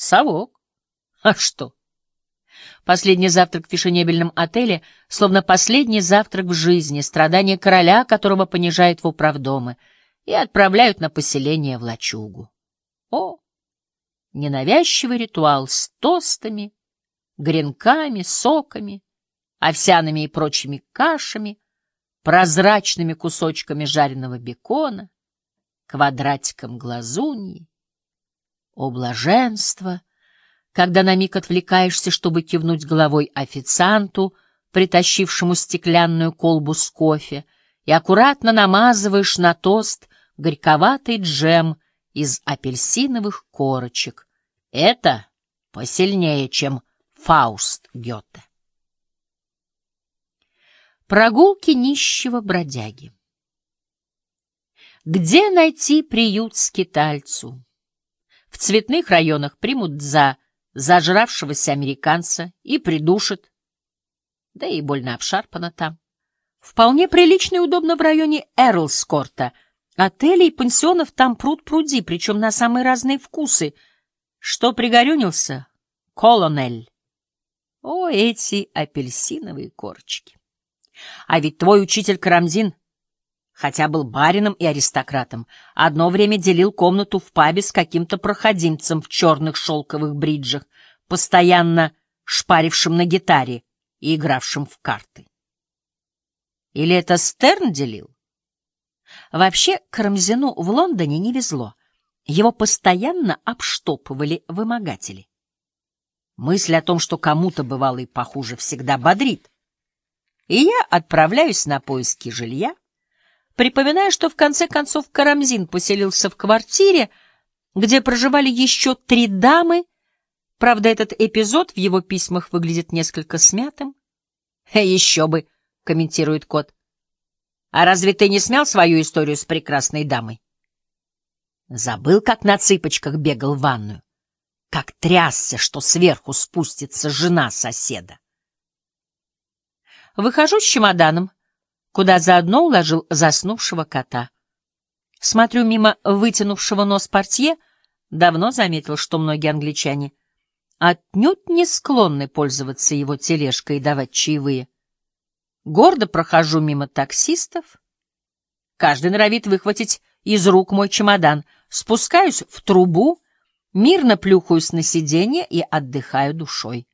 Совок. А что? Последний завтрак в фешенебельном отеле, словно последний завтрак в жизни, страдания короля, которого понижают в управдомы, и отправляют на поселение в лачугу. О, ненавязчивый ритуал с тостами, гренками, соками, овсяными и прочими кашами, прозрачными кусочками жареного бекона, квадратиком глазуньи. О, блаженство! Когда на миг отвлекаешься, чтобы кивнуть головой официанту, притащившему стеклянную колбу с кофе, и аккуратно намазываешь на тост горьковатый джем из апельсиновых корочек. Это посильнее, чем Фауст Гёте. Прогулки нищего бродяги. Где найти приют скитальцу? Цветных районах примут за зажравшегося американца и придушат, да и больно обшарпано там. Вполне прилично и удобно в районе Эрлскорта. Отелей и пансионов там пруд-пруди, причем на самые разные вкусы. Что пригорюнился? Колонель. О, эти апельсиновые корочки! А ведь твой учитель Карамзин, хотя был барином и аристократом, одно время делил комнату в пабе с каким-то проходимцем в черных шелковых бриджах, постоянно шпарившим на гитаре и игравшим в карты. Или это Стерн делил? Вообще, Карамзину в Лондоне не везло. Его постоянно обштопывали вымогатели. Мысль о том, что кому-то бывало и похуже, всегда бодрит. И я отправляюсь на поиски жилья, припоминая, что в конце концов Карамзин поселился в квартире, где проживали еще три дамы. Правда, этот эпизод в его письмах выглядит несколько смятым. «Еще бы», — комментирует кот. «А разве ты не смял свою историю с прекрасной дамой?» Забыл, как на цыпочках бегал в ванную как трясся, что сверху спустится жена соседа. Выхожу с чемоданом, куда заодно уложил заснувшего кота. Смотрю мимо вытянувшего нос портье, давно заметил, что многие англичане отнюдь не склонны пользоваться его тележкой и давать чаевые. Гордо прохожу мимо таксистов. Каждый норовит выхватить из рук мой чемодан. Спускаюсь в трубу, Мирно плюхаюсь на сиденье и отдыхаю душой.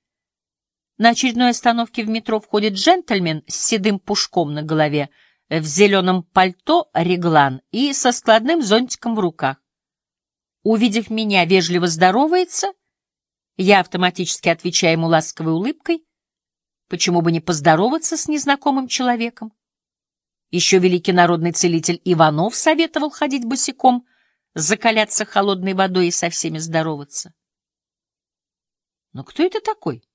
На очередной остановке в метро входит джентльмен с седым пушком на голове, в зеленом пальто реглан и со складным зонтиком в руках. Увидев меня, вежливо здоровается, я автоматически отвечаю ему ласковой улыбкой. Почему бы не поздороваться с незнакомым человеком? Еще великий народный целитель Иванов советовал ходить босиком — закаляться холодной водой и со всеми здороваться. Но кто это такой?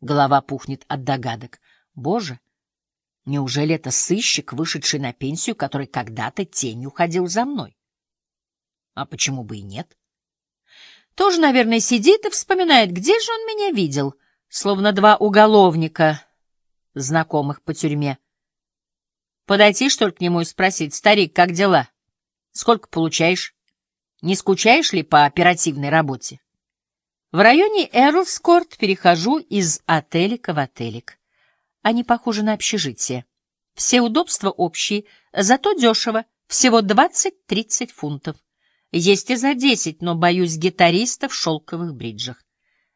Голова пухнет от догадок. Боже, неужели это сыщик, вышедший на пенсию, который когда-то тенью ходил за мной? А почему бы и нет? Тоже, наверное, сидит и вспоминает, где же он меня видел, словно два уголовника, знакомых по тюрьме. Подойти, что ли, к нему и спросить, старик, как дела? Сколько получаешь? Не скучаешь ли по оперативной работе? В районе Эрлскорт перехожу из отелика в отелик. Они похожи на общежитие. Все удобства общие, зато дешево, всего 20-30 фунтов. Есть и за 10, но боюсь гитариста в шелковых бриджах.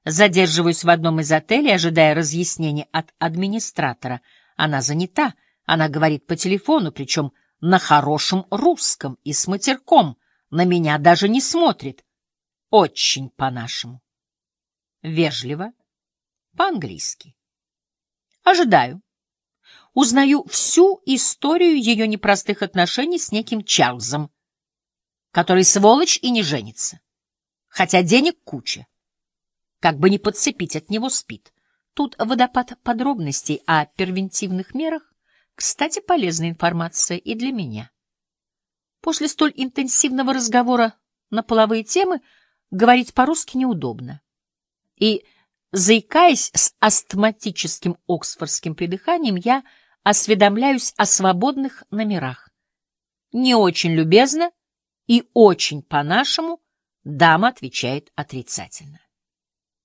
Задерживаюсь в одном из отелей, ожидая разъяснений от администратора. Она занята, она говорит по телефону, причем на хорошем русском и с матерком, на меня даже не смотрит. Очень по-нашему. Вежливо, по-английски. Ожидаю. Узнаю всю историю ее непростых отношений с неким Чарльзом, который сволочь и не женится, хотя денег куча. Как бы не подцепить от него спит. Тут водопад подробностей о первентивных мерах, кстати, полезная информация и для меня. После столь интенсивного разговора на половые темы говорить по-русски неудобно. И, заикаясь с астматическим оксфордским придыханием, я осведомляюсь о свободных номерах. Не очень любезно и очень по-нашему Дама отвечает отрицательно.